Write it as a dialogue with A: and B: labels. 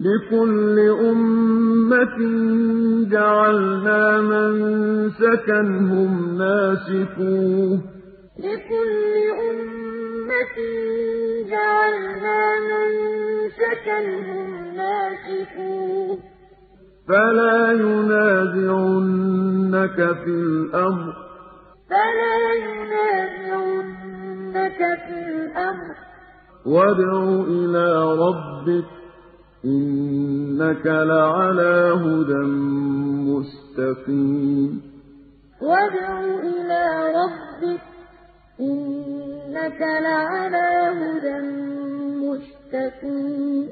A: لِكُلِّ أُمَّةٍ جَعَلْنَا مَنسَكًا هُمْ نَاسِكُوهُ ۖ. فَلَا يُنَازِعُنَّكَ فِي الْأَمْرِ ۚ. وَادْعُ إِلَىٰ رَبِّكَ ۖ إِنَّكَ لَعَلَىٰ هُدًى مُّسْتَقِيمٍ وَادْعُ إِلَىٰ رَبِّكَ ۖ إِنَّكَ لَعَلَىٰ هُدًى مُّسْتَقِيمٍ